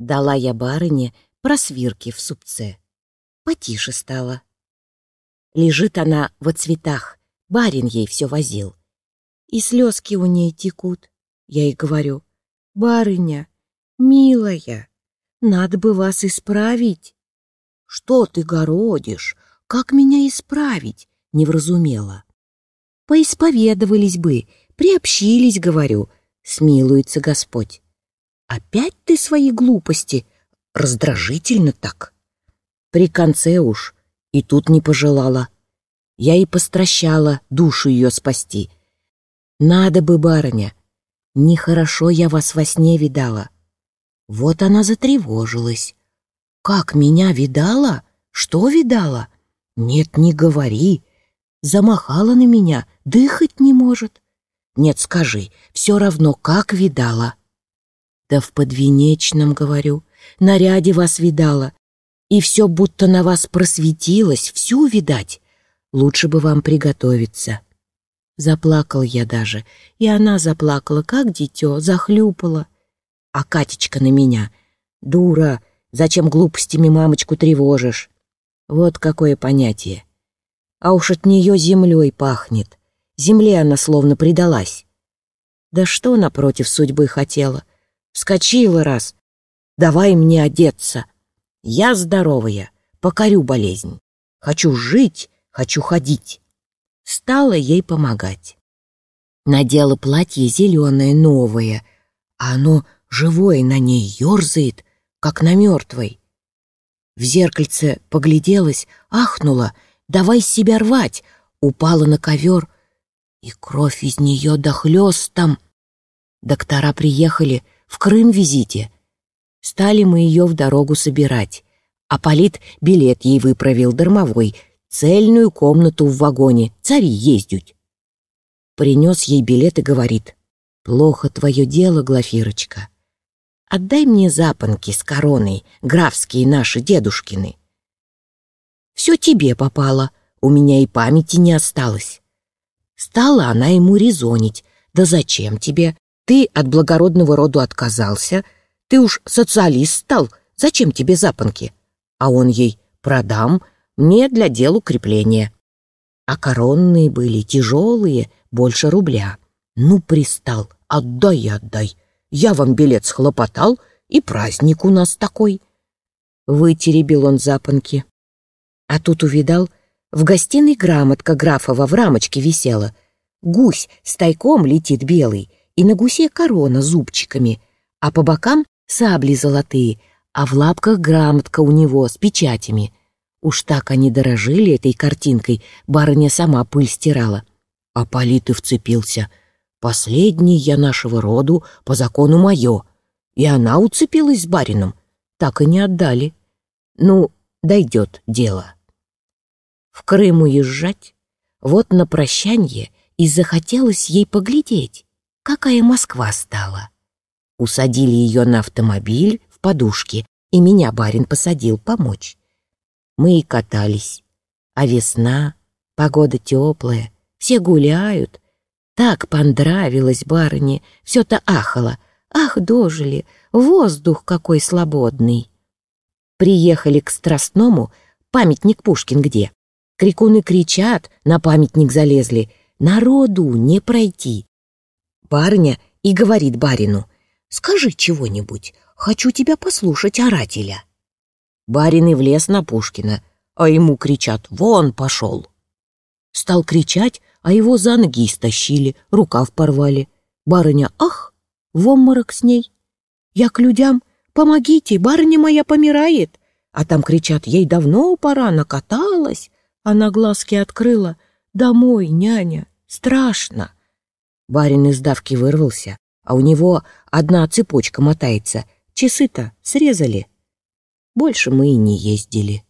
Дала я барыне просвирки в супце. Потише стало. Лежит она во цветах, барин ей все возил. И слезки у ней текут. Я ей говорю, барыня, милая, надо бы вас исправить. Что ты городишь? Как меня исправить? Не вразумела. Поисповедовались бы, приобщились, говорю, смилуется Господь. Опять ты свои глупости, раздражительно так. При конце уж и тут не пожелала. Я и постращала душу ее спасти. Надо бы, барыня, нехорошо я вас во сне видала. Вот она затревожилась. Как меня видала? Что видала? Нет, не говори. Замахала на меня, дыхать не может. Нет, скажи, все равно, как видала. Да в подвенечном, говорю, наряде вас видала. И все будто на вас просветилось, всю видать. Лучше бы вам приготовиться. Заплакал я даже, и она заплакала, как дитё, захлюпала. А Катечка на меня. «Дура, зачем глупостями мамочку тревожишь?» Вот какое понятие. А уж от нее землей пахнет. Земле она словно предалась. Да что напротив судьбы хотела? Вскочила раз. Давай мне одеться. Я здоровая, покорю болезнь. Хочу жить, хочу ходить. Стала ей помогать. Надела платье зеленое, новое, а оно живое на ней ерзает, как на мертвой. В зеркальце погляделась, ахнула, давай себя рвать, упала на ковер, и кровь из нее дохлестом. Доктора приехали, в Крым визите. Стали мы ее в дорогу собирать. А Полит билет ей выправил дармовой, цельную комнату в вагоне, цари ездють. Принес ей билет и говорит, «Плохо твое дело, Глафирочка. Отдай мне запонки с короной, графские наши дедушкины. Все тебе попало, у меня и памяти не осталось». Стала она ему резонить, «Да зачем тебе? Ты от благородного роду отказался, ты уж социалист стал, зачем тебе запонки?» А он ей «Продам, мне для дел укрепления». А коронные были тяжелые, больше рубля. Ну, пристал, отдай отдай. Я вам билет схлопотал, и праздник у нас такой. Вытеребил он запонки. А тут увидал, в гостиной грамотка графова в рамочке висела. Гусь с тайком летит белый, и на гусе корона зубчиками, а по бокам сабли золотые, а в лапках грамотка у него с печатями. Уж так они дорожили этой картинкой, барыня сама пыль стирала. А Полит и вцепился. Последний я нашего роду, по закону мое. И она уцепилась с барином. Так и не отдали. Ну, дойдет дело. В Крым уезжать? Вот на прощанье и захотелось ей поглядеть, какая Москва стала. Усадили ее на автомобиль в подушке, и меня барин посадил помочь. Мы и катались. А весна, погода теплая, все гуляют. Так понравилось барыне, все-то ахало. Ах, дожили, воздух какой свободный. Приехали к Страстному, памятник Пушкин где. Крикуны кричат, на памятник залезли. Народу не пройти. Барыня и говорит барину, «Скажи чего-нибудь, хочу тебя послушать, орателя». Барин и влез на Пушкина, а ему кричат «Вон пошел!». Стал кричать, а его за ноги истощили, рукав порвали. Барыня «Ах!» в обморок с ней. Я к людям «Помогите, барыня моя помирает!» А там кричат «Ей давно пора, накаталась!» Она глазки открыла «Домой, няня, страшно!» Барин из давки вырвался, а у него одна цепочка мотается. Часы-то срезали. Больше мы и не ездили.